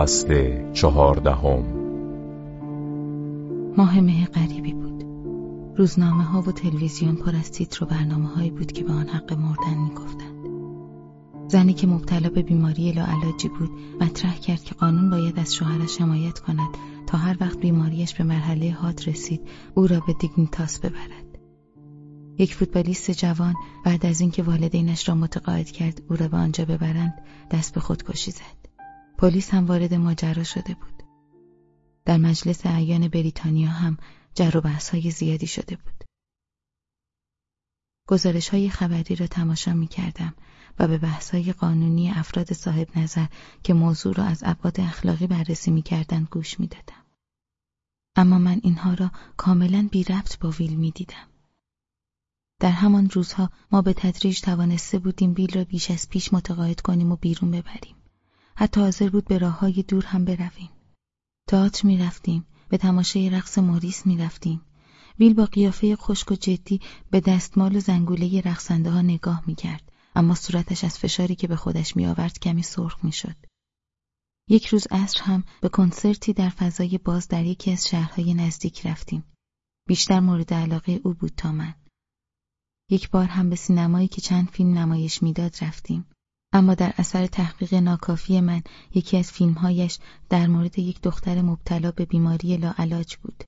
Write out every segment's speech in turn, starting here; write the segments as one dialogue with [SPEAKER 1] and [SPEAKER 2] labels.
[SPEAKER 1] فصل چهاردهم.
[SPEAKER 2] ماه مه غریبی بود. روزنامه ها و تلویزیون پر از تیتر و برنامه هایی بود که به آن حق مردن می‌گفتند. زنی که مبتلا به بیماری لاعلاجی بود مطرح کرد که قانون باید از شوهرش حمایت کند تا هر وقت بیماریش به مرحله حاد رسید او را به دیگنیتاس ببرد. یک فوتبالیست جوان بعد از اینکه والدینش را متقاعد کرد او را به آنجا ببرند دست به خودکشی زد. پلیس هم وارد ماجرا شده بود. در مجلس اعیان بریتانیا هم جر و بحث های زیادی شده بود. گزارش های خبری را تماشا می کردم و به بحث های قانونی افراد صاحب نظر که موضوع را از ابعاد اخلاقی بررسی می کردن گوش می دادم. اما من اینها را کاملا بی ربط با ویل می دیدم. در همان روزها ما به تدریج توانسته بودیم ویل را بیش از پیش متقاعد کنیم و بیرون ببریم. حتی حاضر بود به راه های دور هم برویم. تئاتر می رفتیم، به تماشای رقص موریس می رفتیم. ویل با قیافه خشک و جدی به دستمال و زنگوله رقصنده ها نگاه می کرد. اما صورتش از فشاری که به خودش می آورد کمی سرخ می شد. یک روز عصر هم به کنسرتی در فضای باز در یکی از شهرهای نزدیک رفتیم. بیشتر مورد علاقه او بود تا من. یک بار هم به سینمایی که چند فیلم نمایش می‌داد رفتیم. اما در اثر تحقیق ناکافی من یکی از فیلمهایش در مورد یک دختر مبتلا به بیماری لاعلاج بود.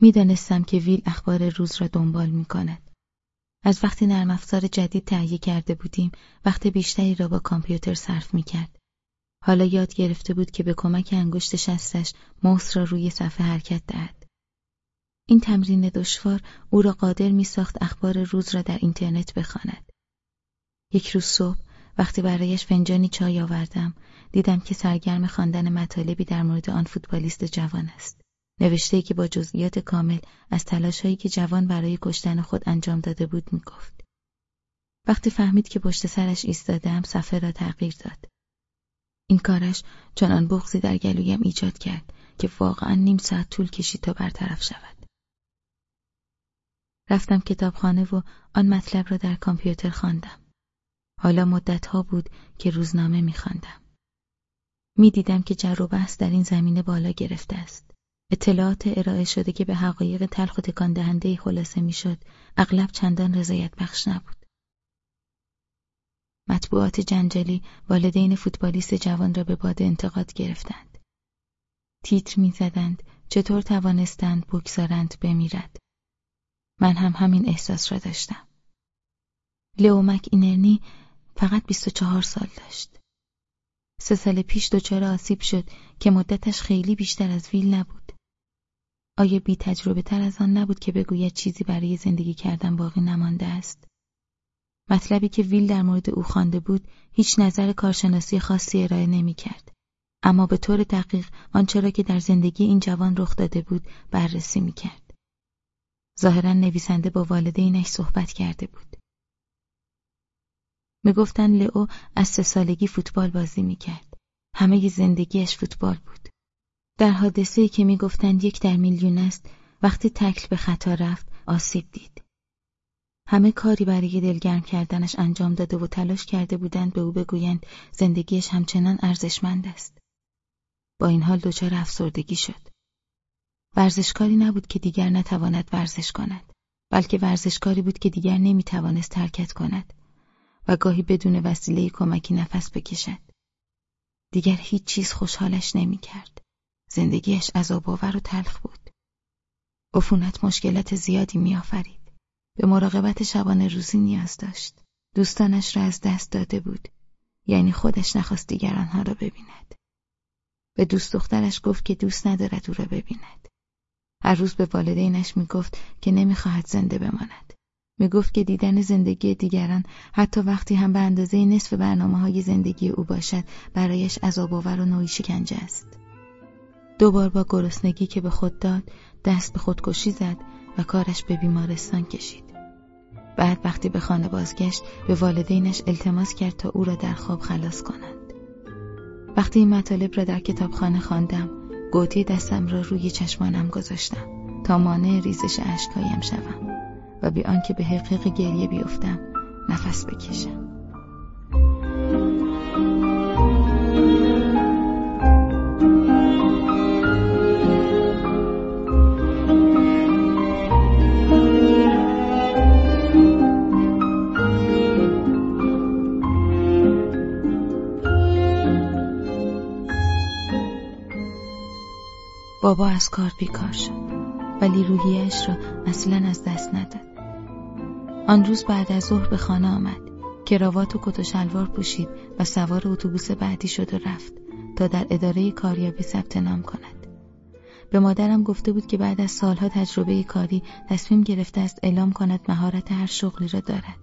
[SPEAKER 2] می‌دانستم که ویل اخبار روز را دنبال می کند. از وقتی نرم افزار جدید تهیه کرده بودیم وقت بیشتری را با کامپیوتر صرف می کرد. حالا یاد گرفته بود که به کمک انگشت شستش موس را روی صفحه حرکت دهد. این تمرین دشوار او را قادر می ساخت اخبار روز را در اینترنت بخواند. یک روز صبح وقتی برایش فنجانی چای آوردم دیدم که سرگرم خواندن مطالبی در مورد آن فوتبالیست جوان است. نوشته که با جزئیات کامل از تلاشهایی که جوان برای کشتن خود انجام داده بود می‌گفت. وقتی فهمید که پشت سرش ایستادم صفحه را تغییر داد. این کارش چنان بغزی در گلویم ایجاد کرد که واقعا نیم ساعت طول کشید تا برطرف شود. رفتم کتابخانه و آن مطلب را در کامپیوتر خواندم. حالا مدتها بود که روزنامه میخواندم. می‌دیدم که جر و بحث در این زمینه بالا گرفته است. اطلاعات ارائه شده که به حقایق تلخ و تکان خلاصه می‌شد، اغلب چندان رضایت بخش نبود. مطبوعات جنجالی والدین فوتبالیست جوان را به باد انتقاد گرفتند. تیتر می‌زدند چطور توانستند بگذارند بمیرد. من هم همین احساس را داشتم. لئو مک اینرنی فقط 24 سال داشت. سه سال پیش دچار آسیب شد که مدتش خیلی بیشتر از ویل نبود. آیا بی تجربه تر از آن نبود که بگوید چیزی برای زندگی کردن باقی نمانده است؟ مطلبی که ویل در مورد او خوانده بود هیچ نظر کارشناسی خاصی ارائه نمی کرد. اما به طور دقیق آنچه را که در زندگی این جوان رخ داده بود بررسی می کرد. ظاهرا نویسنده با والدینش صحبت کرده بود. می‌گفتن لئو از سه سالگی فوتبال بازی می‌کرد. همه زندگیش فوتبال بود. در حادثه که می‌گفتند یک در میلیون است وقتی تکل به خطا رفت آسیب دید. همه کاری برای دلگرم کردنش انجام داده و تلاش کرده بودند به او بگویند زندگیش همچنان ارزشمند است. با این حال دچار افسردگی شد. ورزشکاری نبود که دیگر نتواند ورزش کند، بلکه ورزشکاری بود که دیگر نمی‌توانست حرکت کند. و گاهی بدون وسیله کمکی نفس بکشد. دیگر هیچ چیز خوشحالش نمی کرد. زندگیش عذاب آور و تلخ بود. عفونت مشکلات زیادی می آفرید. به مراقبت شبانه روزی نیاز داشت. دوستانش را از دست داده بود. یعنی خودش نخواست دیگر آنها را ببیند. به دوست دخترش گفت که دوست ندارد او را ببیند. هر روز به والدینش می‌گفت که نمی‌خواهد زنده بماند. می‌گفت که دیدن زندگی دیگران حتی وقتی هم به اندازه نصف برنامه های زندگی او باشد برایش عذاب آور و نوعی شکنجه است. دوبار با گرسنگی که به خود داد دست به خودکشی زد و کارش به بیمارستان کشید. بعد وقتی به خانه بازگشت به والدینش التماس کرد تا او را در خواب خلاص کنند. وقتی این مطالب را در کتابخانه خواندم، گوتی دستم را روی چشمانم گذاشتم تا مانع ریزش اشکهایم شوم و بی آنکه به حقیق گریه بیفتم نفس بکشم. بابا از کار بیکار شد ولی روحیش را اصلا از دست نداد آن روز بعد از ظهر به خانه آمد. کراوات و کت و شلوار پوشید و سوار اتوبوس بعدی شد و رفت تا در اداره کاریابی ثبت نام کند. به مادرم گفته بود که بعد از سالها تجربه کاری تصمیم گرفته است اعلام کند مهارت هر شغلی را دارد.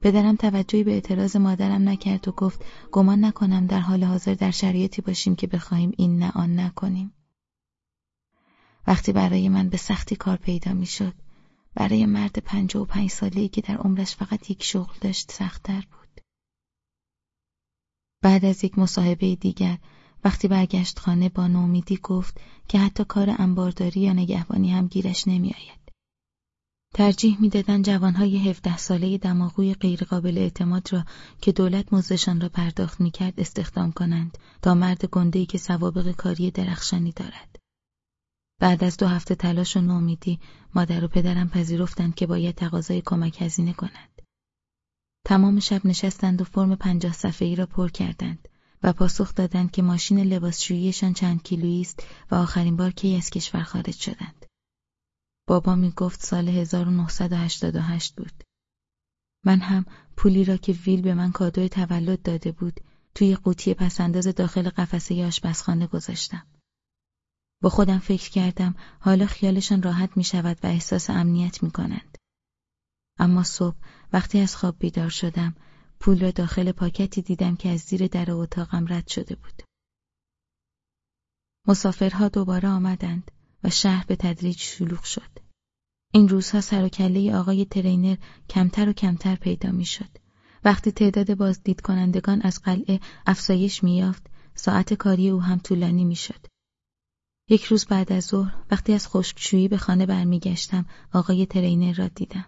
[SPEAKER 2] پدرم توجهی به اعتراض مادرم نکرد و گفت گمان نکنم در حال حاضر در شرایطی باشیم که بخواهیم این نه آن نکنیم. وقتی برای من به سختی کار پیدا می‌شد برای مرد پنجاه و پنج ساله که در عمرش فقط یک شغل داشت سختتر بود. بعد از یک مصاحبه دیگر وقتی برگشت خانه با نومیدی گفت که حتی کار انبارداری یا نگهبانی هم گیرش نمیآید. ترجیح می‌دادند جوانهای 17 ساله دماغوی غیرقابل اعتماد را که دولت مزدشان را پرداخت می‌کرد استخدام کنند تا مرد گنده‌ای که سوابق کاری درخشانی دارد. بعد از دو هفته تلاش و نومیدی مادر و پدرم پذیرفتند که باید تقاضای کمک هزینه کنند. تمام شب نشستند و فرم پنجاه صفحه‌ای را پر کردند و پاسخ دادند که ماشین لباسشوییشان چند کیلویی است و آخرین بار کی از کشور خارج شدند. بابا می گفت سال 1988 بود. من هم پولی را که ویل به من کادوی تولد داده بود توی قوطی پسنداز داخل قفسه آشپزخانه گذاشتم. با خودم فکر کردم حالا خیالشان راحت می شود و احساس امنیت می کنند. اما صبح وقتی از خواب بیدار شدم پول را داخل پاکتی دیدم که از زیر در اتاقم رد شده بود. مسافرها دوباره آمدند و شهر به تدریج شلوغ شد. این روزها سر و کله آقای ترینر کمتر و کمتر پیدا می‌شد. وقتی تعداد بازدید کنندگان از قلعه افزایش میافت، ساعت کاری او هم طولانی می‌شد. یک روز بعد از ظهر وقتی از خشکشویی به خانه برمیگشتم آقای ترینر را دیدم.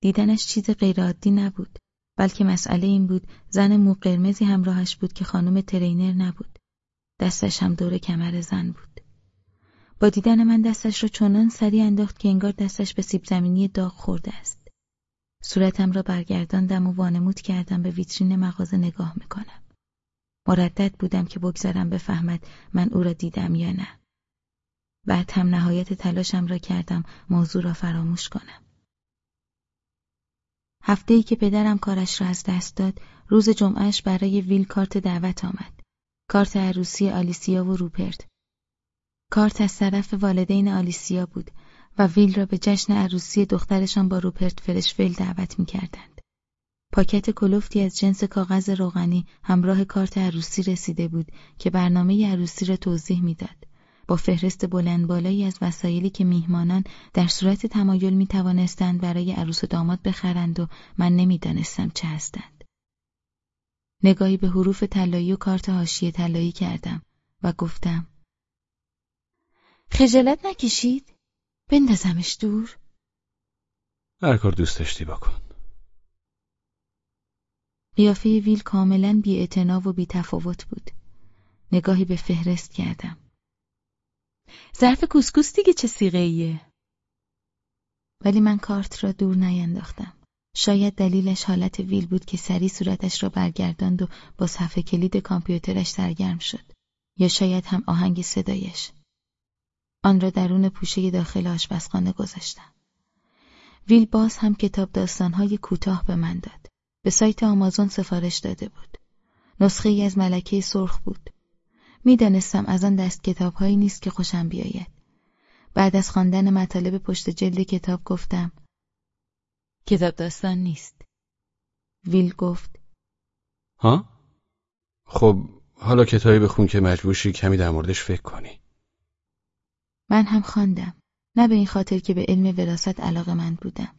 [SPEAKER 2] دیدنش چیز غیرعادی نبود بلکه مسئله این بود زن مو قرمزی همراهش بود که خانم ترینر نبود. دستش هم دور کمر زن بود. با دیدن من دستش را چنان سریع انداخت که انگار دستش به سیب زمینی داغ خورده است. صورتم را برگرداندم و وانمود کردم به ویترین مغازه نگاه می‌کنم. مردد بودم که بگذارم بفهمد من او را دیدم یا نه. بعد هم نهایت تلاشم را کردم موضوع را فراموش کنم. هفته ای که پدرم کارش را از دست داد، روز جمعهش برای ویل کارت دعوت آمد. کارت عروسی آلیسیا و روپرت. کارت از طرف والدین آلیسیا بود و ویل را به جشن عروسی دخترشان با روپرت فرشفیل دعوت می کردن. پاکت کلوفتی از جنس کاغذ روغنی همراه کارت عروسی رسیده بود که برنامه عروسی را توضیح می‌داد. با فهرست بلند بالایی از وسایلی که میهمانان در صورت تمایل می توانستند برای عروس و داماد بخرند و من نمی‌دانستم چه هستند. نگاهی به حروف طلایی و کارت حاشیه طلایی کردم و گفتم خجالت نکشید؟ بندازمش دور؟
[SPEAKER 3] هر کار دوست داشتی بکن.
[SPEAKER 2] قیافه ویل کاملا بی و بی تفاوت بود. نگاهی به فهرست کردم. ظرف کوسکوس دیگه چه سیغه ایه؟ ولی من کارت را دور نینداختم. شاید دلیلش حالت ویل بود که سری صورتش را برگرداند و با صفحه کلید کامپیوترش سرگرم شد. یا شاید هم آهنگ صدایش. آن را درون پوشه داخل آشپزخانه گذاشتم. ویل باز هم کتاب داستانهای کوتاه به من داد. به سایت آمازون سفارش داده بود. نسخه ای از ملکه سرخ بود. می‌دانستم از آن دست کتابهایی نیست که خوشم بیاید. بعد از خواندن مطالب پشت جلد کتاب گفتم کتاب داستان نیست. ویل گفت
[SPEAKER 3] ها؟ خب حالا کتابی بخون که مجبورشی کمی در موردش فکر کنی.
[SPEAKER 2] من هم خواندم. نه به این خاطر که به علم وراست علاقه من بودم.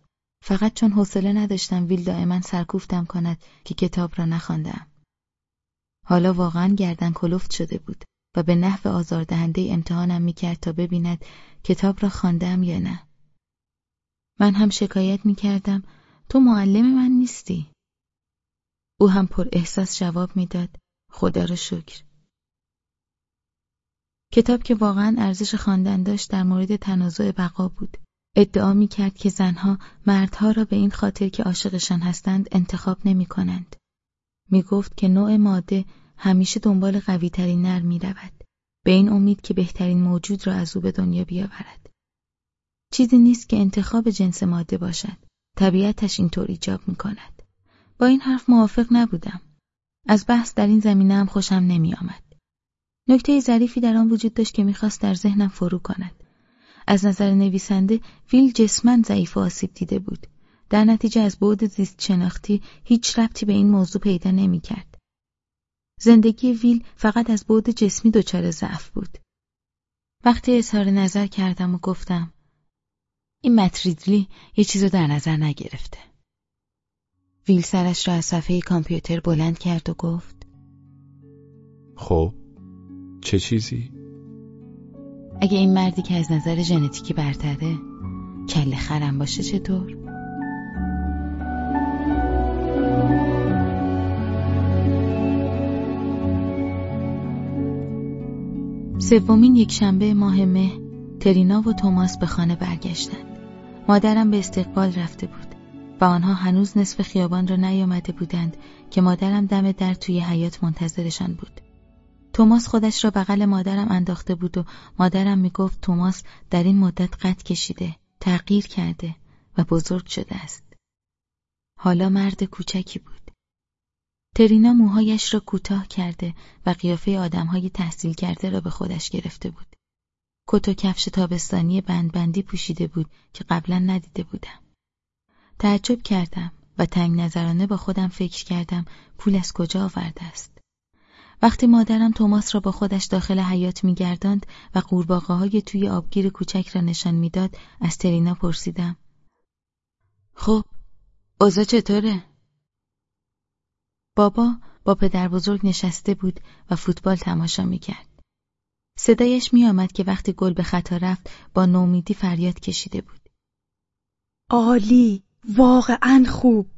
[SPEAKER 2] فقط چون حوصله نداشتم ویل دائما سرکوفتم کند که کتاب را نخواندم. حالا واقعا گردن کلفت شده بود و به نحو آزاردهنده امتحانم می‌کرد تا ببیند کتاب را خواندم یا نه. من هم شکایت می‌کردم تو معلم من نیستی. او هم پر احساس جواب می‌داد خدا را شکر. کتاب که واقعا ارزش خواندن داشت در مورد تنازع بقا بود. ادعا می کرد که زنها مردها را به این خاطر که عاشقشان هستند انتخاب نمی کنند. می گفت که نوع ماده همیشه دنبال قوی ترین نر می رود. به این امید که بهترین موجود را از او به دنیا بیاورد. چیزی نیست که انتخاب جنس ماده باشد. طبیعتش اینطور ایجاب می کند. با این حرف موافق نبودم. از بحث در این زمینه هم خوشم نمی آمد. نکته ظریفی در آن وجود داشت که می‌خواست در ذهنم فرو کند. از نظر نویسنده ویل جسمن ضعیف و آسیب دیده بود. در نتیجه از بعد زیست شناختی هیچ ربطی به این موضوع پیدا نمی‌کرد. زندگی ویل فقط از بعد جسمی دچار ضعف بود. وقتی اظهار نظر کردم و گفتم این متریدلی یه چیزو در نظر نگرفته. ویل سرش را از صفحه کامپیوتر بلند کرد و گفت
[SPEAKER 3] خب چه چیزی؟
[SPEAKER 2] اگه این مردی که از نظر ژنتیکی برتره کله خرم باشه چطور؟ سومین یک شنبه ماه مه ترینا و توماس به خانه برگشتند. مادرم به استقبال رفته بود و آنها هنوز نصف خیابان را نیامده بودند که مادرم دم در توی حیات منتظرشان بود. توماس خودش را بغل مادرم انداخته بود و مادرم می‌گفت توماس در این مدت قد کشیده، تغییر کرده و بزرگ شده است. حالا مرد کوچکی بود. ترینا موهایش را کوتاه کرده و قیافه آدمهای تحصیل کرده را به خودش گرفته بود. کت و کفش تابستانی بندبندی پوشیده بود که قبلا ندیده بودم. تعجب کردم و تنگ نظرانه با خودم فکر کردم پول از کجا آورده است. وقتی مادرم توماس را با خودش داخل حیات میگرداند و قورباغه های توی آبگیر کوچک را نشان می‌داد از ترینا پرسیدم خب اوزا چطوره؟ بابا با پدر بزرگ نشسته بود و فوتبال تماشا می‌کرد. صدایش میآمد که وقتی گل به خطا رفت با نومیدی فریاد کشیده بود.
[SPEAKER 4] عالی، واقعا خوب.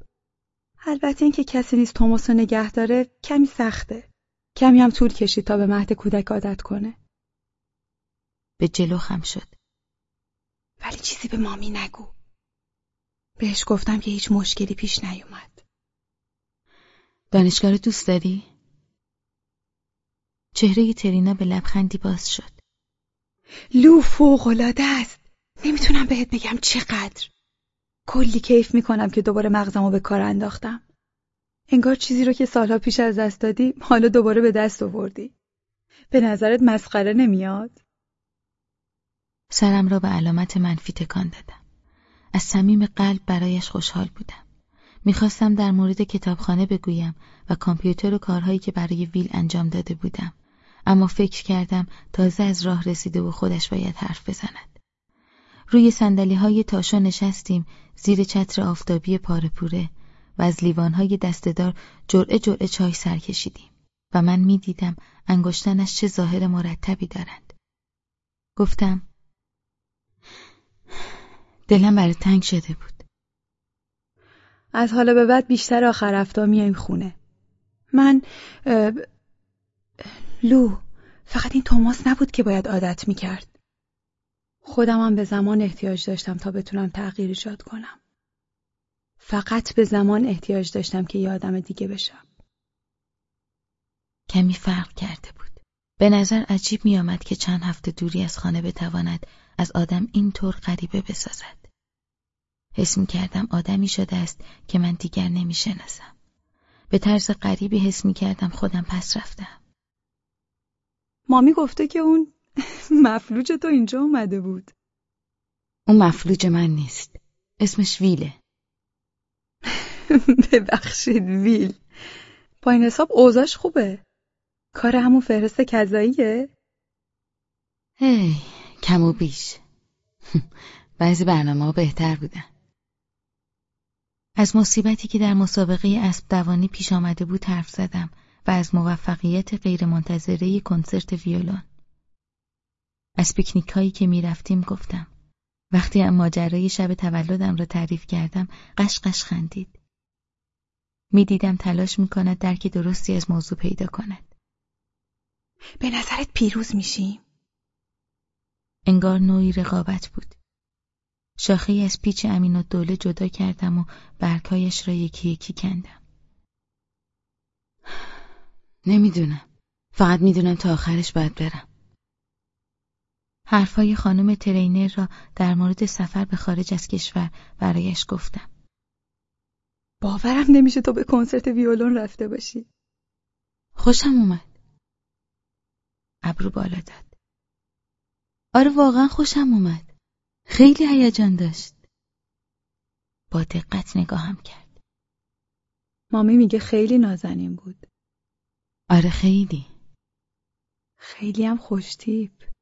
[SPEAKER 4] البته اینکه کسی نیست توماس رو نگه داره کمی سخته. کمی هم طول کشید تا به مهد کودک عادت کنه.
[SPEAKER 2] به جلو خم شد.
[SPEAKER 4] ولی چیزی به مامی نگو. بهش گفتم که هیچ مشکلی پیش نیومد.
[SPEAKER 2] دانشگاه رو دوست داری؟ چهره ترینا به لبخندی باز شد.
[SPEAKER 4] لو فوقالعاده است. نمی‌تونم بهت بگم چقدر. کلی کیف می‌کنم که دوباره مغزمو به کار انداختم. انگار چیزی رو که سالها پیش از دست دادی حالا دوباره به دست آوردی. به نظرت مسخره نمیاد؟
[SPEAKER 2] سرم را به علامت منفی تکان دادم. از صمیم قلب برایش خوشحال بودم. می‌خواستم در مورد کتابخانه بگویم و کامپیوتر و کارهایی که برای ویل انجام داده بودم. اما فکر کردم تازه از راه رسیده و خودش باید حرف بزند. روی سندلی های تاشا نشستیم زیر چتر آفتابی پارپوره و از لیوانهای دستدار جرعه جرعه چای سر کشیدیم و من می‌دیدم انگشتانش چه ظاهر مرتبی دارند. گفتم دلم برای تنگ شده بود.
[SPEAKER 4] از حالا به بعد بیشتر آخر هفته میایم خونه. من لو فقط این توماس نبود که باید عادت می‌کرد. خودم هم به زمان احتیاج داشتم تا بتونم تغییر ایجاد کنم. فقط به زمان احتیاج داشتم که یادم دیگه بشم.
[SPEAKER 2] کمی فرق کرده بود. به نظر عجیب می آمد که چند هفته دوری از خانه بتواند از آدم اینطور غریبه بسازد. حس می کردم آدمی شده است که من دیگر نمی شناسم. به طرز غریبی حس می کردم خودم پس رفتم.
[SPEAKER 4] مامی گفته که اون مفلوج تو اینجا اومده بود
[SPEAKER 2] اون مفلوج من نیست اسمش ویله
[SPEAKER 4] ببخشید ویل. با این حساب اوضاش خوبه. کار همون فهرست کذاییه.
[SPEAKER 2] هی کم و بیش. بعضی برنامه ها بهتر بودن. از مصیبتی که در مسابقه اسب دوانی پیش آمده بود حرف زدم و از موفقیت غیرمنتظره کنسرت ویولون. از پیکنیک هایی که می رفتیم گفتم. وقتی هم ماجرای شب تولدم را تعریف کردم قشقش خندید. می‌دیدم تلاش می کند درک درستی از موضوع پیدا کند.
[SPEAKER 4] به نظرت پیروز میشیم؟
[SPEAKER 2] انگار نوعی رقابت بود. شاخه از پیچ امین و دوله جدا کردم و برگهایش را یکی یکی کندم. نمی‌دونم. فقط می‌دونم تا آخرش باید برم. حرفهای خانم ترینر را در مورد سفر به خارج از کشور برایش گفتم.
[SPEAKER 4] باورم نمیشه تو به کنسرت ویولون رفته باشی.
[SPEAKER 2] خوشم اومد. ابرو بالا داد. آره واقعا خوشم اومد. خیلی هیجان داشت. با دقت نگاهم کرد.
[SPEAKER 4] مامی میگه خیلی نازنین بود.
[SPEAKER 2] آره خیلی.
[SPEAKER 4] خیلی هم خوشتیپ.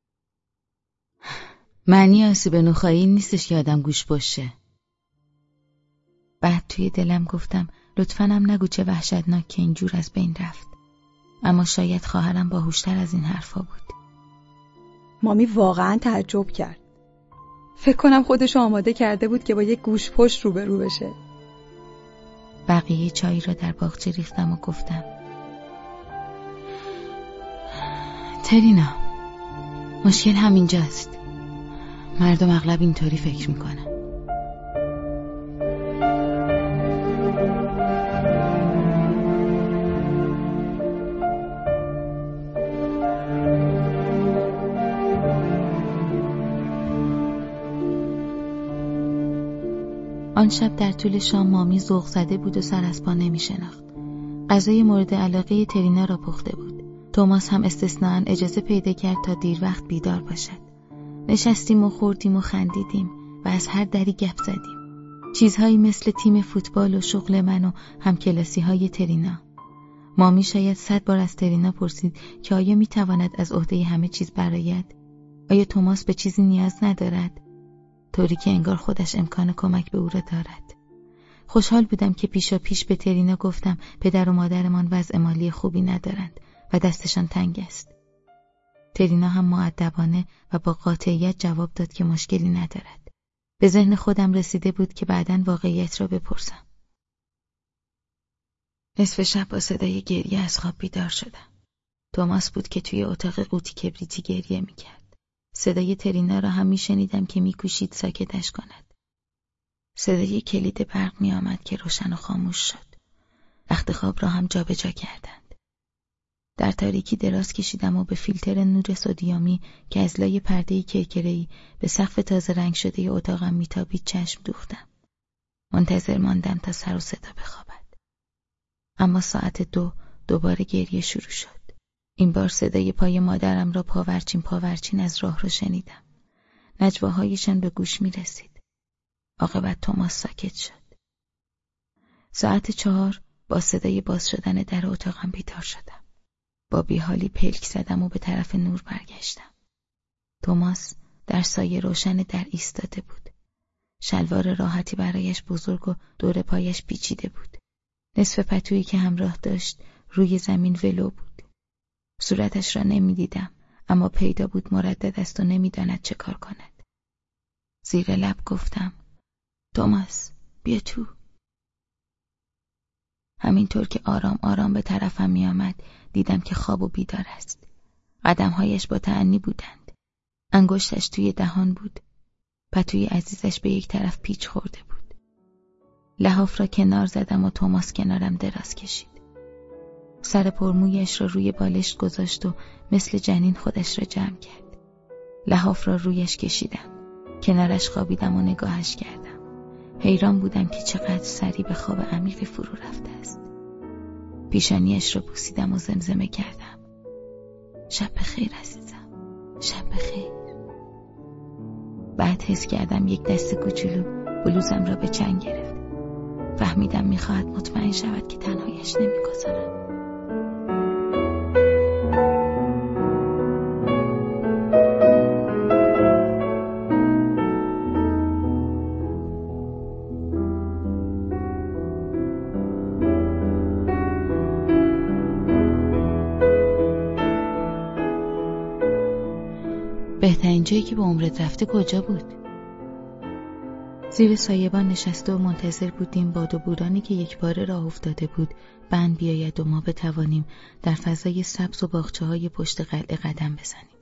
[SPEAKER 2] معنی آسیب نخایی نیستش که آدم گوش باشه. بعد توی دلم گفتم لطفا هم نگو چه وحشتناک که اینجور از بین رفت. اما شاید خواهرم باهوشتر از این حرفا بود.
[SPEAKER 4] مامی واقعا تعجب کرد. فکر کنم خودش آماده کرده بود که با یک گوش پشت روبرو بشه.
[SPEAKER 2] بقیه چای را در باغچه ریختم و گفتم ترینا مشکل همینجاست مردم اغلب اینطوری فکر می‌کنن آن شب در طول شام مامی ذوق زده بود و سر از پا نمی شناخت. غذای مورد علاقه ترینا را پخته بود. توماس هم استثناا اجازه پیدا کرد تا دیر وقت بیدار باشد. نشستیم و خوردیم و خندیدیم و از هر دری گپ زدیم. چیزهایی مثل تیم فوتبال و شغل من و همکلاسی های ترینا. مامی شاید صد بار از ترینا پرسید که آیا می تواند از عهده همه چیز برایت؟ آیا توماس به چیزی نیاز ندارد؟ طوری که انگار خودش امکان کمک به او را دارد. خوشحال بودم که پیشا پیش به ترینا گفتم پدر و مادرمان وضع مالی خوبی ندارند و دستشان تنگ است. ترینا هم معدبانه و با قاطعیت جواب داد که مشکلی ندارد. به ذهن خودم رسیده بود که بعدا واقعیت را بپرسم. نصف شب با صدای گریه از خواب بیدار شدم. توماس بود که توی اتاق قوطی کبریتی گریه می‌کرد. صدای ترینا را هم میشنیدم که میکوشید ساکتش کند. صدای کلید برق میآمد که روشن و خاموش شد. رخت خواب را هم جابجا کردند. در تاریکی دراز کشیدم و به فیلتر نور سودیامی که از لای پرده کرکره‌ای به سقف تازه رنگ شده اتاقم میتابید چشم دوختم. منتظر ماندم تا سر و صدا بخوابد. اما ساعت دو دوباره گریه شروع شد. این بار صدای پای مادرم را پاورچین پاورچین از راه را شنیدم. نجواهایشان به گوش می رسید. عاقبت توماس ساکت شد. ساعت چهار با صدای باز شدن در اتاقم بیدار شدم. با بیحالی پلک زدم و به طرف نور برگشتم. توماس در سایه روشن در ایستاده بود. شلوار راحتی برایش بزرگ و دور پایش پیچیده بود. نصف پتویی که همراه داشت روی زمین ولو بود. صورتش را نمی‌دیدم اما پیدا بود مردد است و نمی‌داند چه کار کند زیر لب گفتم توماس بیا تو همینطور که آرام آرام به طرفم میآمد دیدم که خواب و بیدار است. قدمهایش با تعنی بودند. انگشتش توی دهان بود پتوی عزیزش به یک طرف پیچ خورده بود. لحاف را کنار زدم و توماس کنارم دراز کشید. سر پرمویش را روی بالشت گذاشت و مثل جنین خودش را جمع کرد. لحاف را رویش کشیدم. کنارش خوابیدم و نگاهش کردم. حیران بودم که چقدر سری به خواب عمیقی فرو رفته است. پیشانیش را بوسیدم و زمزمه کردم. شب بخیر عزیزم. شب بخیر. بعد حس کردم یک دست کوچولو بلوزم را به چنگ گرفت. فهمیدم می‌خواهد مطمئن شود که تنهایش نمی‌گذارم. که به عمرت رفته کجا بود؟ زیر سایبان نشسته و منتظر بودیم باد و بورانی که یک باره راه افتاده بود بند بیاید و ما بتوانیم در فضای سبز و باخچه های پشت قلعه قدم بزنیم.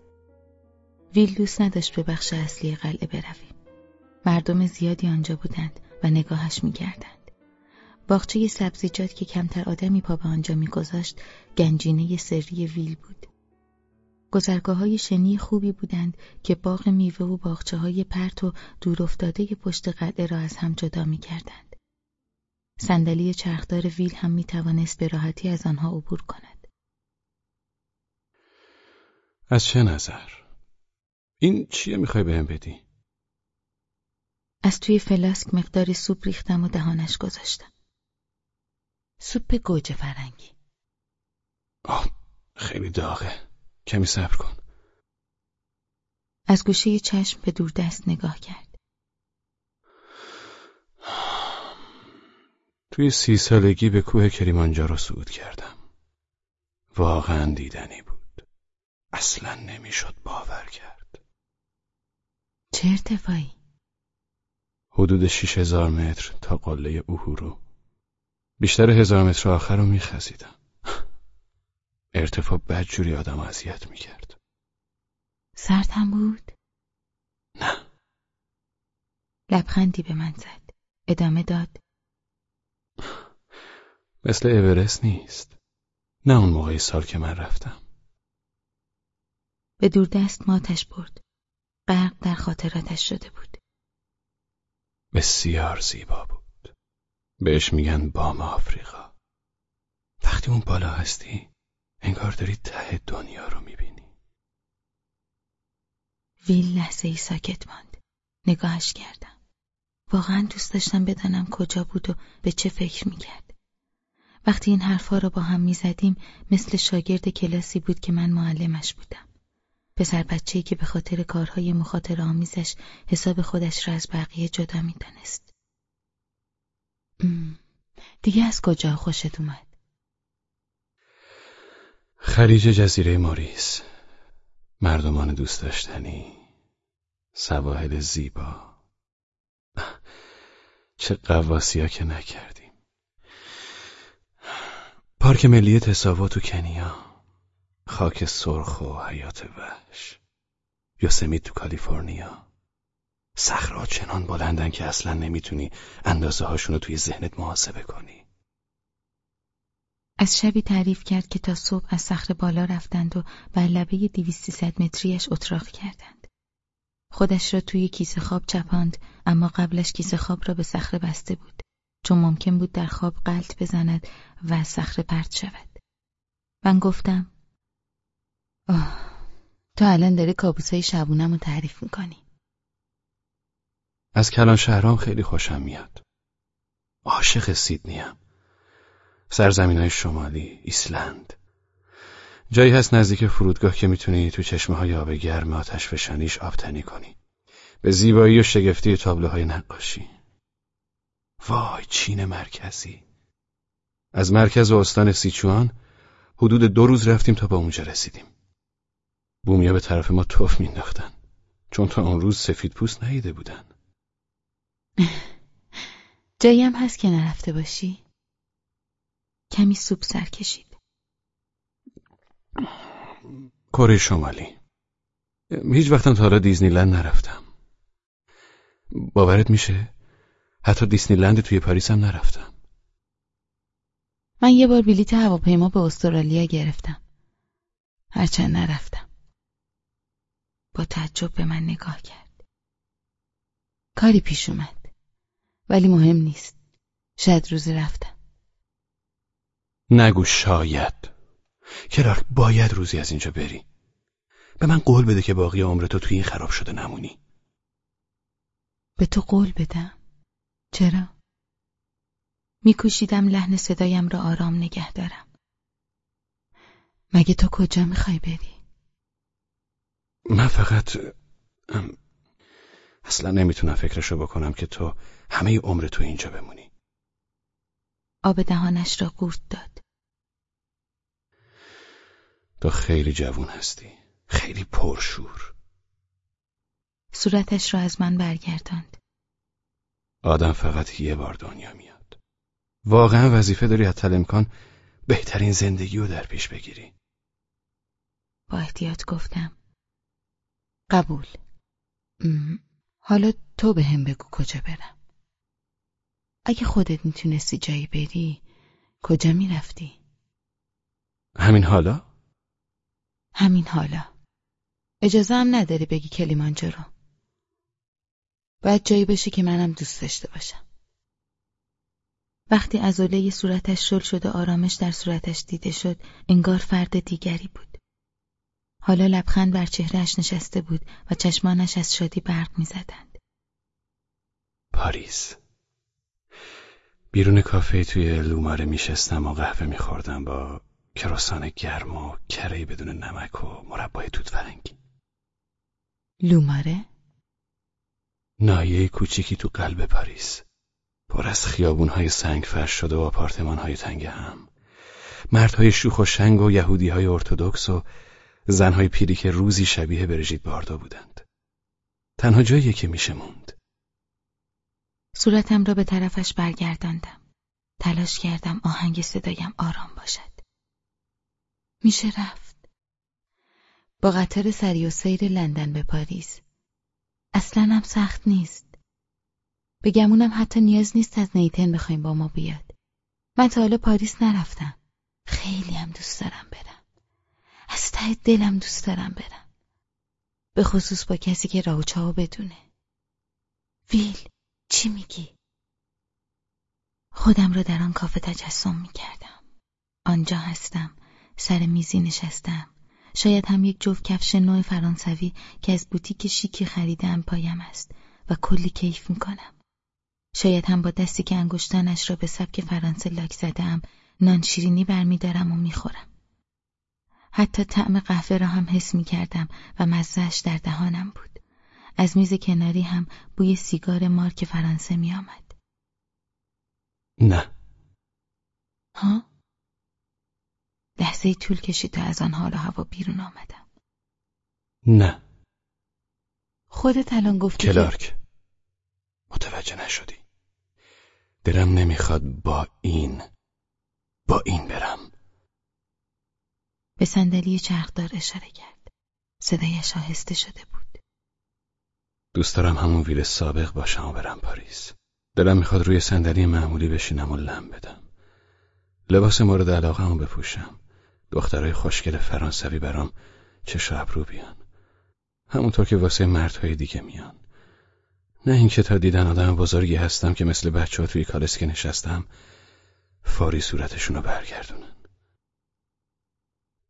[SPEAKER 2] ویل دوست نداشت به بخش اصلی قلعه برویم. مردم زیادی آنجا بودند و نگاهش می‌کردند. باغچه سبزیجات که کمتر آدمی پا به آنجا میگذاشت گنجینه سری ویل بود. گذرگاه های شنی خوبی بودند که باغ میوه و باغچه های پرت و دور افتاده پشت قلعه را از هم جدا می کردند. صندلی چرخدار ویل هم می توانست به راحتی از آنها عبور کند.
[SPEAKER 3] از چه نظر؟ این چیه می‌خوای بهم بدی؟
[SPEAKER 2] از توی فلاسک مقدار سوپ ریختم و دهانش گذاشتم. سوپ گوجه فرنگی.
[SPEAKER 3] آه خیلی داغه. کمی صبر کن.
[SPEAKER 2] از گوشه چشم به دور دست نگاه کرد.
[SPEAKER 3] توی سی سالگی به کوه کریمانجارو صعود کردم. واقعا دیدنی بود. اصلا نمی‌شد باور کرد.
[SPEAKER 2] چه ارتفاعی؟
[SPEAKER 3] حدود شیش هزار متر تا قله اوهورو بیشتر هزار متر آخر رو میخزیدم. ارتفاع بدجوری آدم اذیت می‌کرد.
[SPEAKER 2] سرد هم بود؟
[SPEAKER 3] نه.
[SPEAKER 2] لبخندی به من زد. ادامه داد.
[SPEAKER 3] مثل اورست نیست. نه اون موقعی سال که من رفتم.
[SPEAKER 2] به دور دست ماتش برد. غرق در خاطراتش شده بود.
[SPEAKER 3] بسیار زیبا بود. بهش میگن بام آفریقا. وقتی اون بالا هستی انگار داری ته دنیا رو می‌بینی.
[SPEAKER 2] ویل لحظه ای ساکت ماند. نگاهش کردم. واقعا دوست داشتم بدانم کجا بود و به چه فکر می‌کرد. وقتی این حرفها را با هم می‌زدیم مثل شاگرد کلاسی بود که من معلمش بودم. پسر بچه‌ای که به خاطر کارهای مخاطر آمیزش حساب خودش را از بقیه جدا می‌دانست. دیگه از کجا خوشت اومد؟
[SPEAKER 3] خلیج جزیره ماریس. مردمان دوست داشتنی. سواحل زیبا. چه قواسیا که نکردیم. پارک ملی تساوا تو کنیا. خاک سرخ و حیات وحش. یوسمیت تو کالیفرنیا. صخره‌ها چنان بلندن که اصلا نمی‌تونی اندازه هاشون رو توی ذهنت محاسبه کنی.
[SPEAKER 2] از شبی تعریف کرد که تا صبح از صخره بالا رفتند و بر لبه دویستی متریش اتراق کردند. خودش را توی کیسه خواب چپاند اما قبلش کیسه خواب را به صخره بسته بود چون ممکن بود در خواب قلط بزند و صخره پرت شود. من گفتم آه تو الان داری کابوسای شبونم رو تعریف می‌کنی.
[SPEAKER 3] از کلان شهرام خیلی خوشم میاد. عاشق سیدنیم. سرزمین های شمالی، ایسلند. جایی هست نزدیک فرودگاه که می‌تونی تو چشمه های آب گرم آتش فشانیش آبتنی کنی. به زیبایی و شگفتی تابلوهای نقاشی. وای چین مرکزی. از مرکز و استان سیچوان حدود دو روز رفتیم تا به اونجا رسیدیم. بومیا به طرف ما توف مینداختن چون تا اون روز سفید پوست نیده بودن.
[SPEAKER 2] جایی هم هست که نرفته باشی؟ کمی سوپ سر کشید.
[SPEAKER 3] کره شمالی. هیچ وقتم تا حالا دیزنیلند نرفتم. باورت میشه؟ حتی دیزنیلند توی پاریس هم نرفتم.
[SPEAKER 2] من یه بار بلیت هواپیما به استرالیا گرفتم. هرچند نرفتم. با تعجب به من نگاه کرد. کاری پیش اومد. ولی مهم نیست. شاید روزی رفتم.
[SPEAKER 3] نگو شاید. کرارک باید روزی از اینجا بری. به من قول بده که باقی عمر تو توی این خراب شده نمونی.
[SPEAKER 2] به تو قول بدم. چرا؟ میکوشیدم لحن صدایم را آرام نگه دارم. مگه تو کجا می‌خوای بری؟
[SPEAKER 3] من فقط اصلا نمی‌تونم فکرشو بکنم که تو همه عمر تو اینجا بمونی.
[SPEAKER 2] آب دهانش را قورت داد.
[SPEAKER 3] تو خیلی جوون هستی. خیلی پرشور.
[SPEAKER 2] صورتش را از من برگرداند.
[SPEAKER 3] آدم فقط یه بار دنیا میاد. واقعا وظیفه داری حتی امکان بهترین زندگی رو در پیش بگیری.
[SPEAKER 2] با احتیاط گفتم. قبول. حالا تو به هم بگو کجا برم. اگه خودت می‌تونستی جایی بری کجا می‌رفتی؟
[SPEAKER 3] همین حالا؟
[SPEAKER 2] همین حالا. اجازه هم نداری بگی کلیمانجارو باید جایی باشه که منم دوست داشته باشم. وقتی ازوله صورتش شل شد و آرامش در صورتش دیده شد انگار فرد دیگری بود. حالا لبخند بر چهرهش نشسته بود و چشمانش از شادی برق می‌زدند.
[SPEAKER 3] پاریس. بیرون کافه توی لوماره میشستم و قهوه میخوردم با کراسان گرم و کره بدون نمک و مربای توت فرنگی.
[SPEAKER 2] لوماره؟
[SPEAKER 3] نایه کوچیکی تو قلب پاریس. پر از خیابونهای سنگ فرش شده و آپارتمانهای تنگ هم. مردهای شوخ و شنگ و یهودیهای ارتودکس و زنهای پیری که روزی شبیه برژید باردا بودند. تنها جایی که میشه موند.
[SPEAKER 2] صورتم را به طرفش برگرداندم. تلاش کردم آهنگ صدایم آرام باشد. میشه رفت. با قطار سری و سیر لندن به پاریس. اصلا هم سخت نیست. به گمونم حتی نیاز نیست از نیتن بخوایم با ما بیاد. من تا حالا پاریس نرفتم. خیلی هم دوست دارم برم. از ته دلم دوست دارم برم. به خصوص با کسی که راوچاو بدونه. ویل چی میگی؟ خودم را در آن کافه تجسم می‌کردم. آنجا هستم. سر میزی نشستم. شاید هم یک جفت کفش نوع فرانسوی که از بوتیک شیکی خریدم پایم است و کلی کیف می‌کنم. شاید هم با دستی که انگشتانش را به سبک فرانسه لاک زدم نان شیرینی برمیدارم و می‌خورم. حتی طعم قهوه را هم حس می‌کردم و مزهش در دهانم بود. از میز کناری هم بوی سیگار مارک فرانسه میآمد.
[SPEAKER 3] نه.
[SPEAKER 2] ها؟ لحظه طول کشید تا از آن حال و هوا بیرون آمدم.
[SPEAKER 3] نه.
[SPEAKER 2] خودت الان گفتی
[SPEAKER 3] کلارک متوجه نشدی. دلم نمی‌خواد با این با این برم.
[SPEAKER 2] به صندلی چرخدار اشاره کرد. صدایش آهسته شده بود.
[SPEAKER 3] دوست دارم همون ویل سابق باشم و برم پاریس. دلم می‌خواد روی صندلی معمولی بشینم و لم بدم. لباس مورد علاقه بپوشم. دخترای خوشگل فرانسوی برام چه ابرو بیان. همونطور که واسه مردهای دیگه میان. نه اینکه تا دیدن آدم بزرگی هستم که مثل بچه ها توی کالسکه نشستم فاری صورتشونو برگردونن.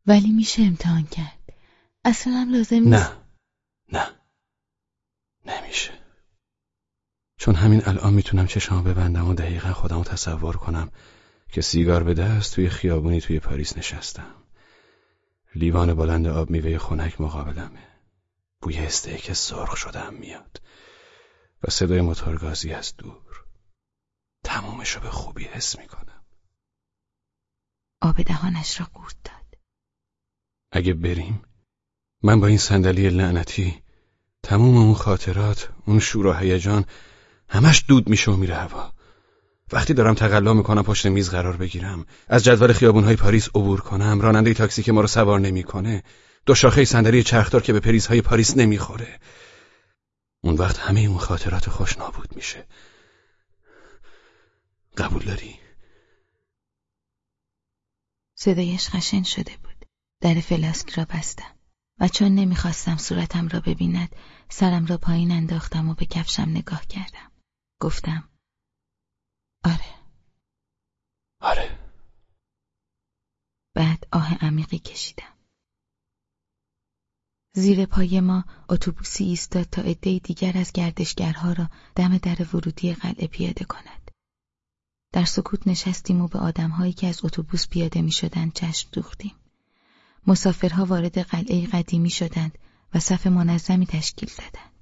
[SPEAKER 2] ولی میشه امتحان کرد. اصلا هم لازم نیست.
[SPEAKER 3] نه. نه. نمیشه. چون همین الان می‌تونم چشمو ببندم و دقیقا خودم رو تصور کنم که سیگار به دست توی خیابونی توی پاریس نشستم. لیوان بلند آب میوه خنک مقابلمه. بوی استیک سرخ شدم میاد و صدای موتورگازی از دور. تمامش رو به خوبی حس می‌کنم.
[SPEAKER 2] آب دهانش را قورت داد.
[SPEAKER 3] اگه بریم من با این صندلی لعنتی تموم اون خاطرات اون شور و هیجان همش دود میشه و میره هوا. وقتی دارم تقلا می‌کنم پشت میز قرار بگیرم. از جدول خیابونهای پاریس عبور کنم. راننده تاکسی که ما رو سوار نمی‌کنه. دو شاخه صندلی چرخدار که به پریزهای پاریس نمی‌خوره. اون وقت همه اون خاطرات خوش نابود میشه. قبول داری؟
[SPEAKER 2] صدایش خشن شده بود. در فلاسک را بستم و چون نمی‌خواستم صورتم را ببیند سرم را پایین انداختم و به کفشم نگاه کردم. گفتم آره
[SPEAKER 3] آره
[SPEAKER 2] بعد آه عمیقی کشیدم زیر پای ما اتوبوسی ایستاد تا عده دیگر از گردشگرها را دم در ورودی قلعه پیاده کند. در سکوت نشستیم و به آدمهایی که از اتوبوس پیاده می شدند چشم دوختیم. مسافرها وارد قلعه قدیمی شدند و صف منظمی تشکیل دادند.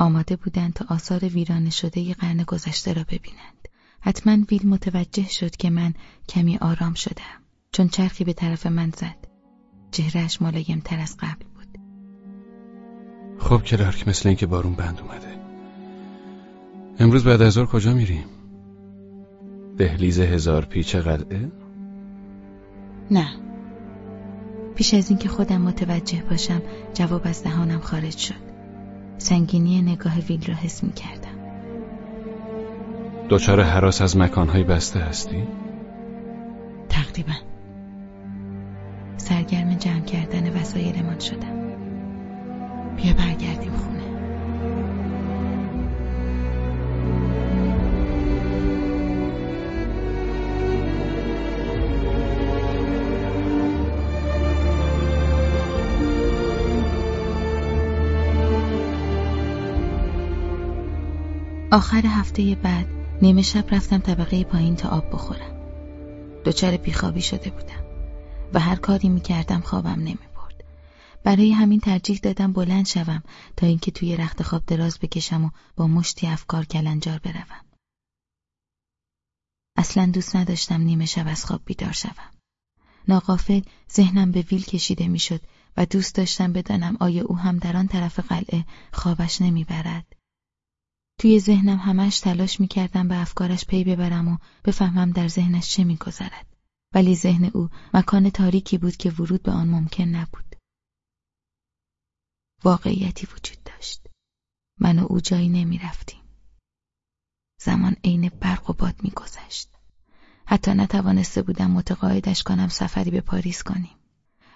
[SPEAKER 2] آماده بودند تا آثار ویرانه شده قرن گذشته را ببینند. حتما ویل متوجه شد که من کمی آرام شدم چون چرخی به طرف من زد. چهرهش ملایم تر از قبل بود.
[SPEAKER 3] خب کلارک مثل اینکه بارون بند اومده. امروز بعد از ظهر کجا میریم؟ دهلیز هزار پیچ قلعه؟
[SPEAKER 2] نه پیش از اینکه خودم متوجه باشم جواب از دهانم خارج شد سنگینی نگاه ویل را حس می کردم.
[SPEAKER 3] دوچار حراس از مکانهای بسته هستی؟
[SPEAKER 2] تقریبا. سرگرم جمع کردن وسایلمان شدم. بیا برگردیم خونه. آخر هفته بعد نیمه شب رفتم طبقه پایین تا آب بخورم. دچار بیخوابی شده بودم و هر کاری می‌کردم خوابم نمی‌برد. برای همین ترجیح دادم بلند شوم تا اینکه توی رخت خواب دراز بکشم و با مشتی افکار کلنجار بروم. اصلا دوست نداشتم نیمه شب از خواب بیدار شوم. ناقافل ذهنم به ویل کشیده می‌شد و دوست داشتم بدانم آیا او هم در آن طرف قلعه خوابش نمی‌برد. توی ذهنم همش تلاش می‌کردم به افکارش پی ببرم و بفهمم در ذهنش چه میگذرد. ولی ذهن او مکان تاریکی بود که ورود به آن ممکن نبود. واقعیتی وجود داشت. من و او جایی نمی‌رفتیم. زمان عین برق و باد میگذشت. حتی نتوانسته بودم متقاعدش کنم سفری به پاریس کنیم.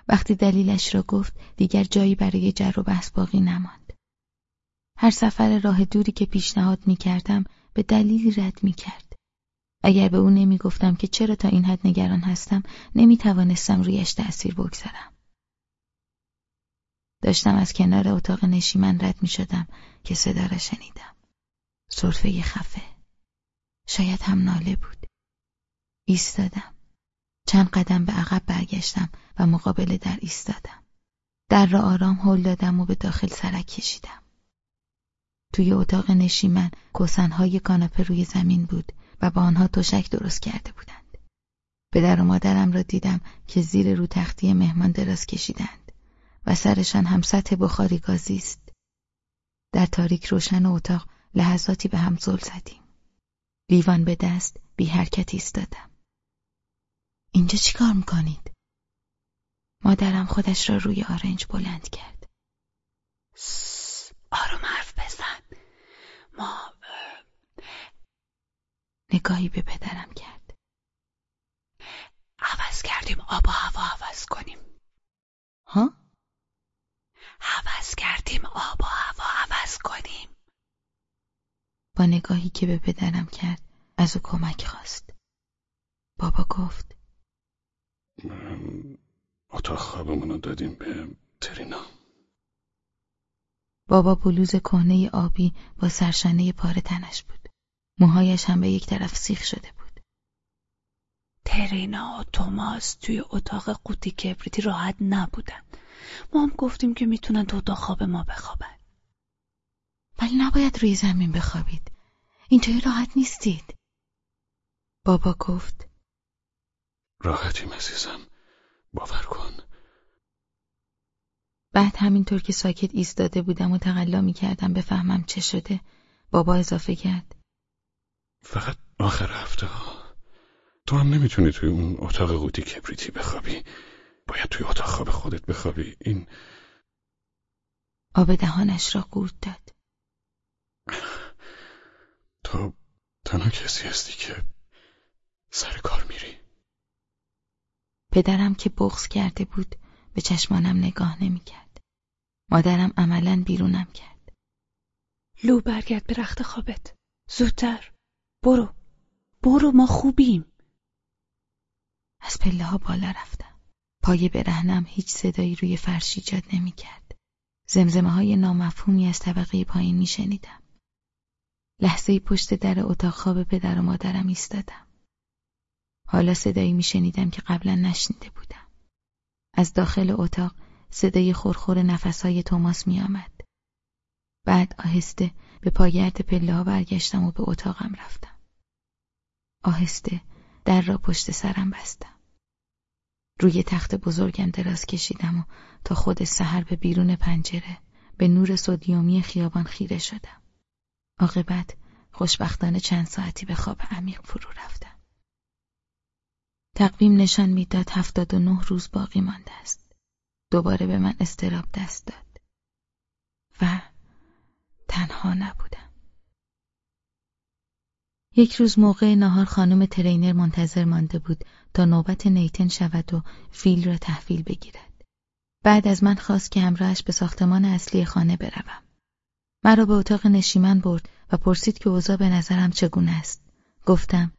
[SPEAKER 2] وقتی دلیلش را گفت دیگر جایی برای جر و بحث باقی نماند. هر سفر راه دوری که پیشنهاد می کردم به دلیلی رد می کرد. اگر به او نمی گفتم که چرا تا این حد نگران هستم نمی توانستم رویش تأثیر بگذارم. داشتم از کنار اتاق نشیمن رد می شدم که صدا را شنیدم. صرفه خفه. شاید هم ناله بود. ایستادم. چند قدم به عقب برگشتم و مقابل در ایستادم. در را آرام هل دادم و به داخل سرک کشیدم. توی اتاق نشیمن کوسنهای کاناپه روی زمین بود و با آنها تشک درست کرده بودند. پدر و مادرم را دیدم که زیر رو تختی مهمان دراز کشیدند و سرشان هم سطح بخاری گازی است. در تاریک روشن اتاق لحظاتی به هم زل زدیم. لیوان به دست بی حرکت ایستادم. اینجا چی کار می‌کنید؟ مادرم خودش را روی آرنج بلند کرد.
[SPEAKER 4] آروم حرف ما
[SPEAKER 2] نگاهی به پدرم کرد.
[SPEAKER 4] عوض کردیم آب و هوا عوض کنیم.
[SPEAKER 2] ها؟
[SPEAKER 4] عوض کردیم آب و هوا عوض کنیم.
[SPEAKER 2] با نگاهی که به پدرم کرد از او کمک خواست. بابا گفت
[SPEAKER 3] اتاق خوابمون رو دادیم به ترینا.
[SPEAKER 2] بابا بلوز کهنه آبی با سرشنه پاره تنش بود. موهایش هم به یک طرف سیخ شده بود.
[SPEAKER 4] ترینا و توماس توی اتاق قوطی کبریتی راحت نبودن. ما هم گفتیم که می‌تونن تو اتاق خواب ما بخوابن.
[SPEAKER 2] ولی نباید روی زمین بخوابید. اینطوری راحت نیستید. بابا گفت
[SPEAKER 3] راحتیم عزیزم. باور کن.
[SPEAKER 2] بعد همینطور که ساکت ایستاده بودم و تقلا می کردم بفهمم چه شده بابا اضافه کرد.
[SPEAKER 3] فقط آخر هفته ها. تو هم نمی‌تونی توی اون اتاق قوطی کبریتی بخوابی. باید توی اتاق خواب خودت بخوابی. این
[SPEAKER 2] آب دهانش را قورت داد.
[SPEAKER 3] تو تنها کسی هستی که سر کار میری.
[SPEAKER 2] پدرم که بغض کرده بود به چشمانم نگاه نمی‌کرد. مادرم عملا بیرونم کرد.
[SPEAKER 4] لو برگرد به رخت خوابت. زودتر. برو. برو ما خوبیم.
[SPEAKER 2] از پله ها بالا رفتم. پای برهنم هیچ صدایی روی فرش ایجاد نمی‌کرد. زمزمه های نامفهومی از طبقه پایین می شنیدم. لحظه پشت در اتاق خواب پدر و مادرم ایستادم. حالا صدایی می شنیدم که قبلا نشنیده بودم. از داخل اتاق صدای خورخور نفسهای توماس می آمد. بعد آهسته به پاگرد پله ها برگشتم و به اتاقم رفتم. آهسته در را پشت سرم بستم. روی تخت بزرگم دراز کشیدم و تا خود سحر به بیرون پنجره به نور سودیومی خیابان خیره شدم. عاقبت خوشبختانه چند ساعتی به خواب عمیق فرو رفتم. تقویم نشان می‌داد هفتاد و نه روز باقی مانده است. دوباره به من استراب دست داد. و تنها نبودم. یک روز موقع نهار خانم ترینر منتظر مانده بود تا نوبت نیتن شود و فیل را تحویل بگیرد. بعد از من خواست که همراهش به ساختمان اصلی خانه بروم. مرا به اتاق نشیمن برد و پرسید که اوضاع به نظرم چگونه است. گفتم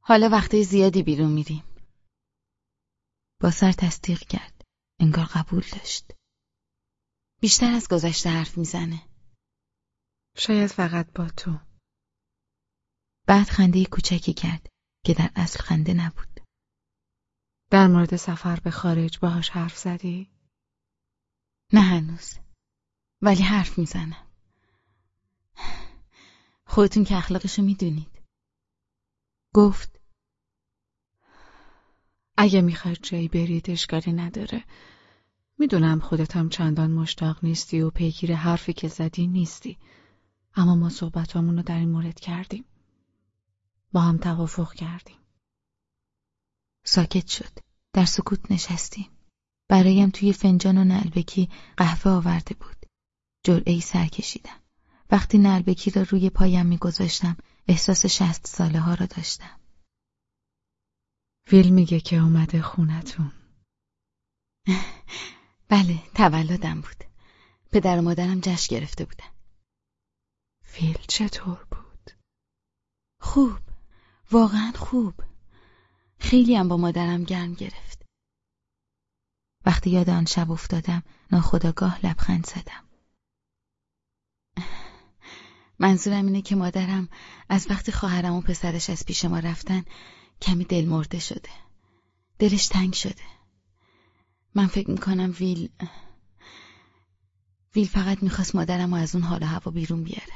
[SPEAKER 2] حالا وقتی زیادی بیرون میریم. با سر تصدیق کرد. انگار قبول داشت. بیشتر از گذشته حرف می‌زنه.
[SPEAKER 4] شاید فقط با تو.
[SPEAKER 2] بعد خنده کوچکی کرد که در اصل خنده نبود.
[SPEAKER 4] در مورد سفر به خارج باهاش حرف زدی؟
[SPEAKER 2] نه هنوز. ولی حرف می‌زنم. خودتون که اخلاقشو می‌دونید. گفت
[SPEAKER 4] اگه می‌خواد جایی برید اشکالی نداره. می‌دونم خودت هم چندان مشتاق نیستی و پیگیر حرفی که زدی نیستی. اما ما صحبتامون رو در این مورد کردیم. با هم توافق کردیم.
[SPEAKER 2] ساکت شد. در سکوت نشستیم. برایم توی فنجان و نلبکی قهوه آورده بود. جرعه سر کشیدم. وقتی نلبکی را روی پایم میگذاشتم احساس شست ساله ها را داشتم.
[SPEAKER 4] ویل میگه که اومده خونتون.
[SPEAKER 2] بله تولدم بود. پدر و مادرم جشن گرفته بودن.
[SPEAKER 4] ویل چطور بود؟
[SPEAKER 2] خوب. واقعا خوب. خیلی هم با مادرم گرم گرفت. وقتی یاد آن شب افتادم ناخداگاه لبخند زدم. منظورم اینه که مادرم از وقتی خواهرم و پسرش از پیش ما رفتن کمی دل مرده شده. دلش تنگ شده. من فکر می‌کنم ویل ویل فقط می‌خواست مادرم و از اون حال هوا بیرون بیاره.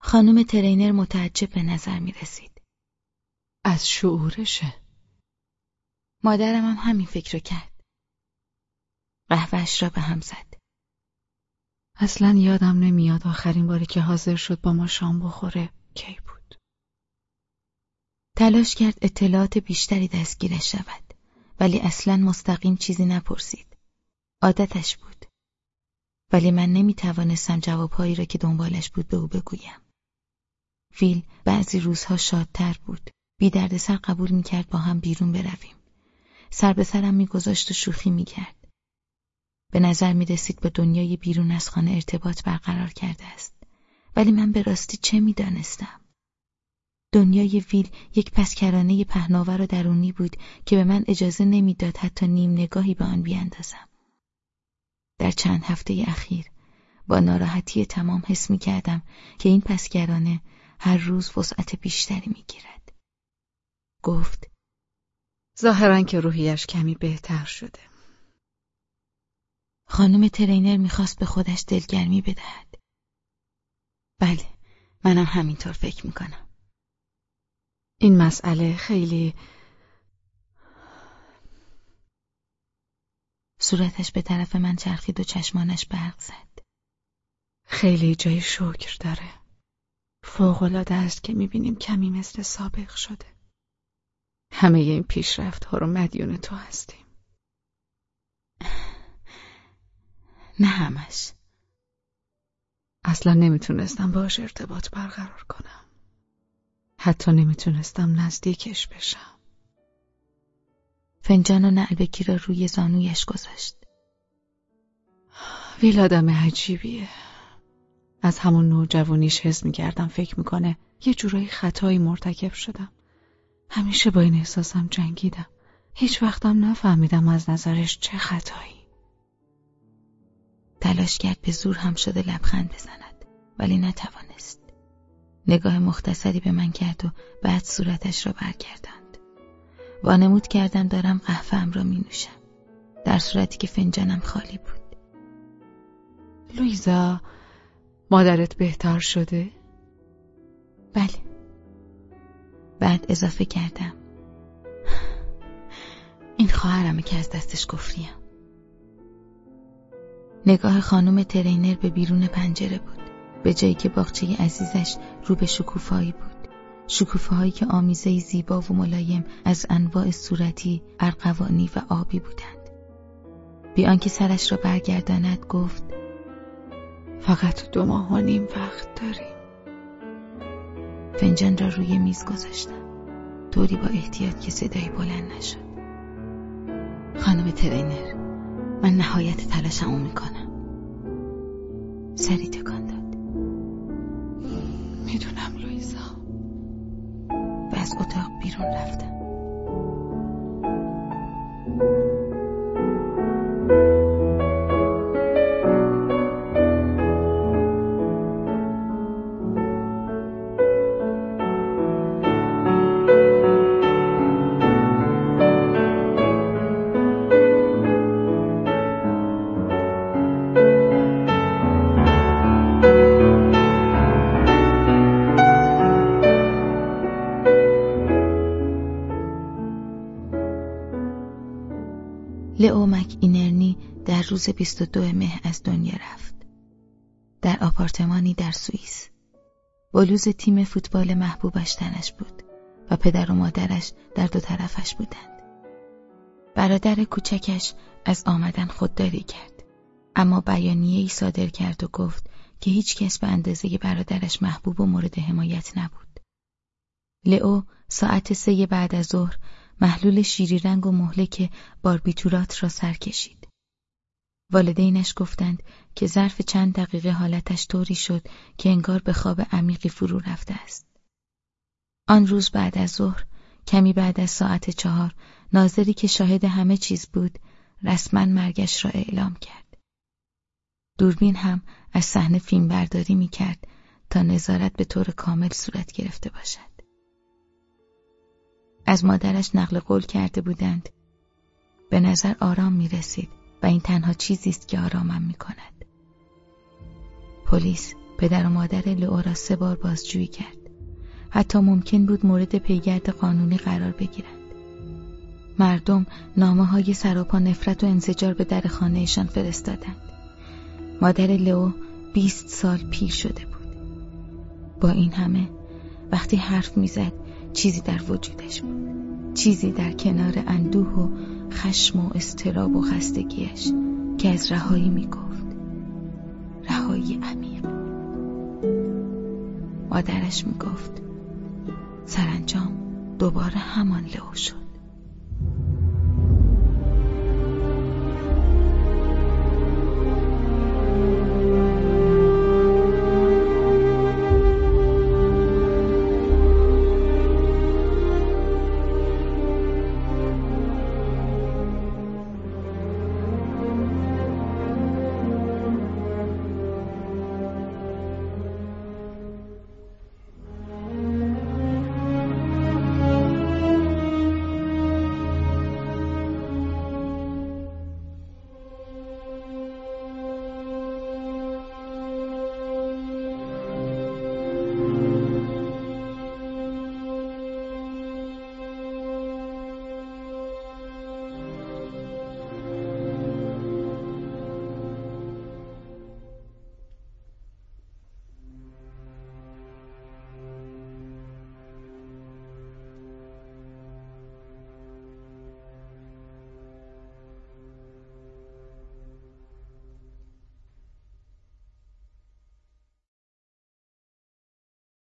[SPEAKER 2] خانم ترینر متعجب به نظر می‌رسید.
[SPEAKER 4] از شعورشه.
[SPEAKER 2] مادرم هم همین فکر رو کرد. قهوهش را به هم زد.
[SPEAKER 4] اصلا یادم نمیاد آخرین باری که حاضر شد با ما شام بخوره کی.
[SPEAKER 2] تلاش کرد اطلاعات بیشتری دستگیرش شود ولی اصلا مستقیم چیزی نپرسید. عادتش بود. ولی من نمی توانستم جوابهایی را که دنبالش بود به او بگویم. ویل بعضی روزها شادتر بود. بی درد سر قبول می کرد با هم بیرون برویم. سر به سرم می گذاشت و شوخی می کرد. به نظر می رسید با دنیای بیرون از خانه ارتباط برقرار کرده است. ولی من به راستی چه می دانستم؟ دنیای ویل یک پسکرانه پهناور و درونی بود که به من اجازه نمی‌داد حتی نیم نگاهی به آن بیاندازم. در چند هفته اخیر با ناراحتی تمام حس می کردم که این پسکرانه هر روز وسعت بیشتری می گیرد. گفت
[SPEAKER 4] ظاهرا که روحیش کمی بهتر شده.
[SPEAKER 2] خانم ترینر می‌خواست به خودش دلگرمی بدهد. بله، منم همینطور فکر می‌کنم.
[SPEAKER 4] این مسئله خیلی
[SPEAKER 2] صورتش به طرف من چرخید و چشمانش برق زد.
[SPEAKER 4] خیلی جای شکر داره. فوقالعاده است که می‌بینیم کمی مثل سابق شده. همه این پیشرفت ها رو مدیون تو هستیم.
[SPEAKER 2] نه همش.
[SPEAKER 4] اصلا نمی‌تونستم باش ارتباط برقرار کنم. حتی نمی‌تونستم نزدیکش بشم.
[SPEAKER 2] فنجان و نعلبکی را روی زانویش گذاشت.
[SPEAKER 4] ویل آدم عجیبیه. از همون نوجوانیش حس می‌کردم فکر می‌کنه یه جورایی خطایی مرتکب شدم. همیشه با این احساسم جنگیدم.
[SPEAKER 5] هیچ وقتم نفهمیدم از نظرش چه خطایی
[SPEAKER 2] تلاش کرد به زور هم شده لبخند بزند ولی نتوانست نگاه مختصری به من کرد و بعد صورتش را برگرداند. وانمود کردم دارم قهوهام را می نوشم در صورتی که فنجانم خالی بود.
[SPEAKER 5] لویزا مادرت بهتر شده؟
[SPEAKER 2] بله. بعد اضافه کردم. این خواهرمه که از دستش گفریم نگاه خانم ترینر به بیرون پنجره بود. به جایی که باغچه عزیزش رو به شکوفایی بود. شکوفه که آمیزه زیبا و ملایم از انواع صورتی، ارقوانی و آبی بودند. بیان که سرش را برگرداند گفت
[SPEAKER 5] فقط دو ماه و نیم وقت داریم.
[SPEAKER 2] فنجان را روی میز گذاشتم. طوری با احتیاط که صدایی بلند نشد. خانم ترینر من نهایت تلاشمو می‌کنم. سری تکان
[SPEAKER 5] می‌دونم لویزا
[SPEAKER 2] و از اتاق بیرون رفتم. روز 22 مه از دنیا رفت. در آپارتمانی در سوئیس. بلوز تیم فوتبال محبوبش تنش بود و پدر و مادرش در دو طرفش بودند. برادر کوچکش از آمدن خودداری کرد. اما بیانیه ای صادر کرد و گفت که هیچ کس به اندازه برادرش محبوب و مورد حمایت نبود. لئو ساعت سه بعد از ظهر محلول شیری رنگ و مهلک باربیتورات را سر کشید. والدینش گفتند که ظرف چند دقیقه حالتش طوری شد که انگار به خواب عمیقی فرو رفته است. آن روز بعد از ظهر کمی بعد از ساعت چهار ناظری که شاهد همه چیز بود رسما مرگش را اعلام کرد. دوربین هم از صحنه فیلم برداری می کرد تا نظارت به طور کامل صورت گرفته باشد. از مادرش نقل قول کرده بودند به نظر آرام می رسید و این تنها چیزی است که آرامم می کند. پلیس پدر و مادر لئو را سه بار بازجویی کرد. حتی ممکن بود مورد پیگرد قانونی قرار بگیرند. مردم نامه های سراپا نفرت و انزجار به در خانهشان فرستادند. مادر لئو بیست سال پیر شده بود. با این همه وقتی حرف می‌زد چیزی در وجودش بود چیزی در کنار اندوه و خشم و استراب و خستگیش که از رهایی می‌گفت. رهایی عمیق مادرش می‌گفت سرانجام دوباره همان لو شد.